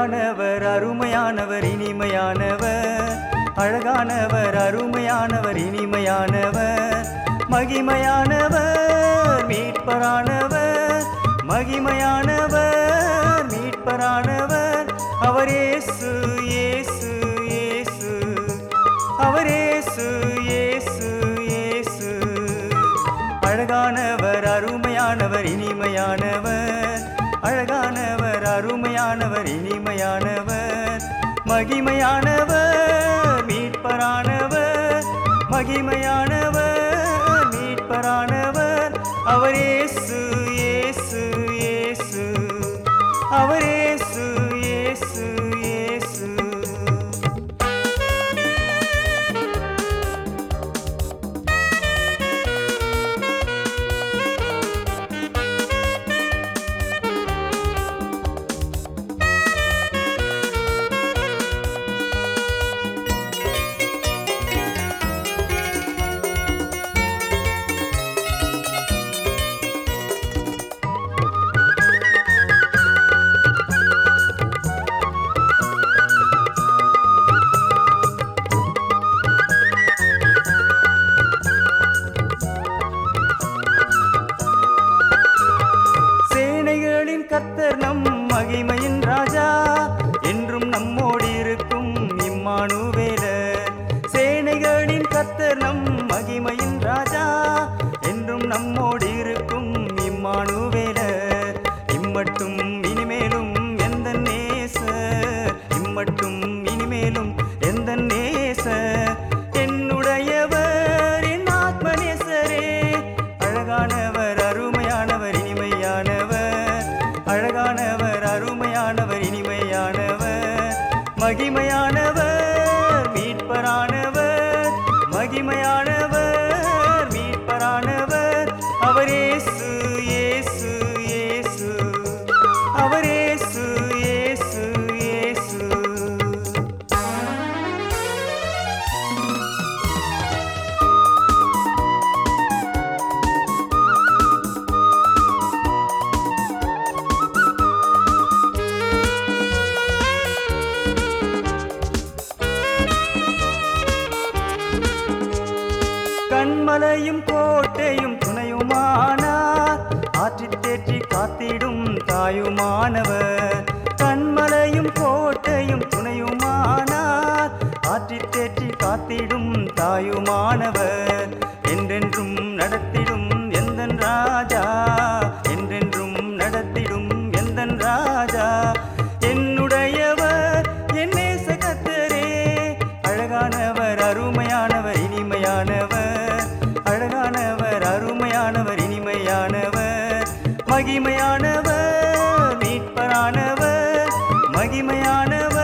அழகானவர் அருமையானவர் இனிமையானவர். அழகானவர் அருமையானவர் இனிமையானவர். மகிமையானவர் மீட்பரானவர். மகிமையானவர் மீட்பரானவர். அவர் இயேசு இயேசு இயேசு. அவர் இயேசு அழகானவர் அருமையானவர் இனிமையானவர். அழகானவர் அருமையானவர் இனிமையானவர் மகிமையானவர் மீட்பரானவர் மகிமையானவர் மீட்பரான சேனைகளின் கர்த்தர் நம் மகிமையின் ராஜா. என்றும் நம்மோடு இருக்கும் இம்மானுவேல. சேனைகளின் கர்த்தர் நம் மகிமையின் ராஜா. என்றும் நம்மோ இனிமையானவர். மகிமையானவர் கண்மலையும் கோட்டையும் துணையுமானார். ஆற்றி தேற்றி காத்திடும் தாயுமானவர். கண்மலையும் கோட்டையும் துணையுமானார். ஆற்றி தேற்றி காத்திடும் தாயுமானவர். என்றென்றும் நடத்திடும் எந்தன் ராஜா? என்றென்றும் நடத்திடும் எந்தன் ராஜா? என்னுடையவர் என் நேசகத்தரே அழகானவர் அருமையானவர் இனிமையானவர். மகிமையானவர்.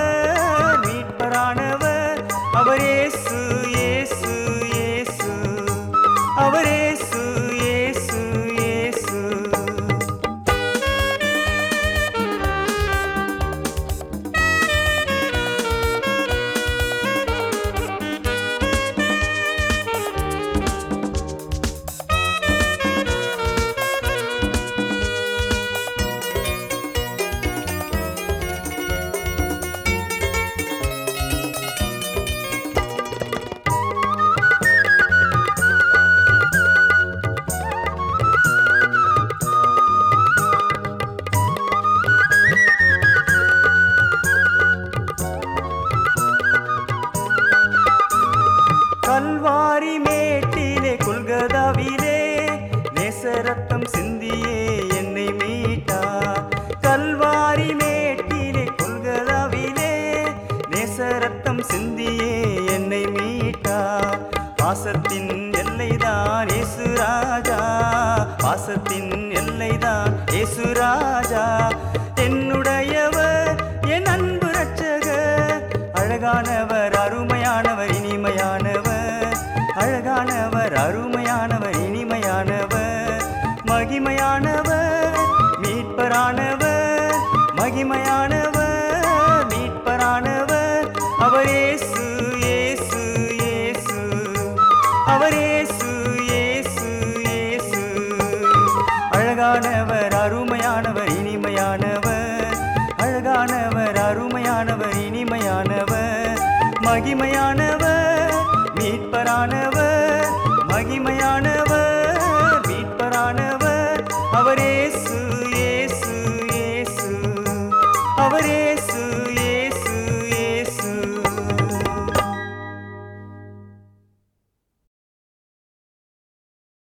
ரத்தம் சிந்தியே என்னை மீட்டா. கல்வாரி மேட்டிலே கொள்கதாவிலே நேச ரத்தம் சிந்தியே என்னை மீட்டா. பாசத்தின் எல்லைதான் ஏசு ராஜா. பாசத்தின் எல்லைதான் ஏசு ராஜா. மகிமையானவர் மீட்பரானவர் மகிமையானவர் மீட்பரானவர். அவர் இயேசு ஏசு ஏசு அவர் இயேசு ஏசு ஏசு அழகானவர் அருமையானவர் இனிமையானவர். அழகானவர் அருமையானவர் இனிமையானவர். மகிமையானவர் மீட்பரானவர். மகிமையான அவரே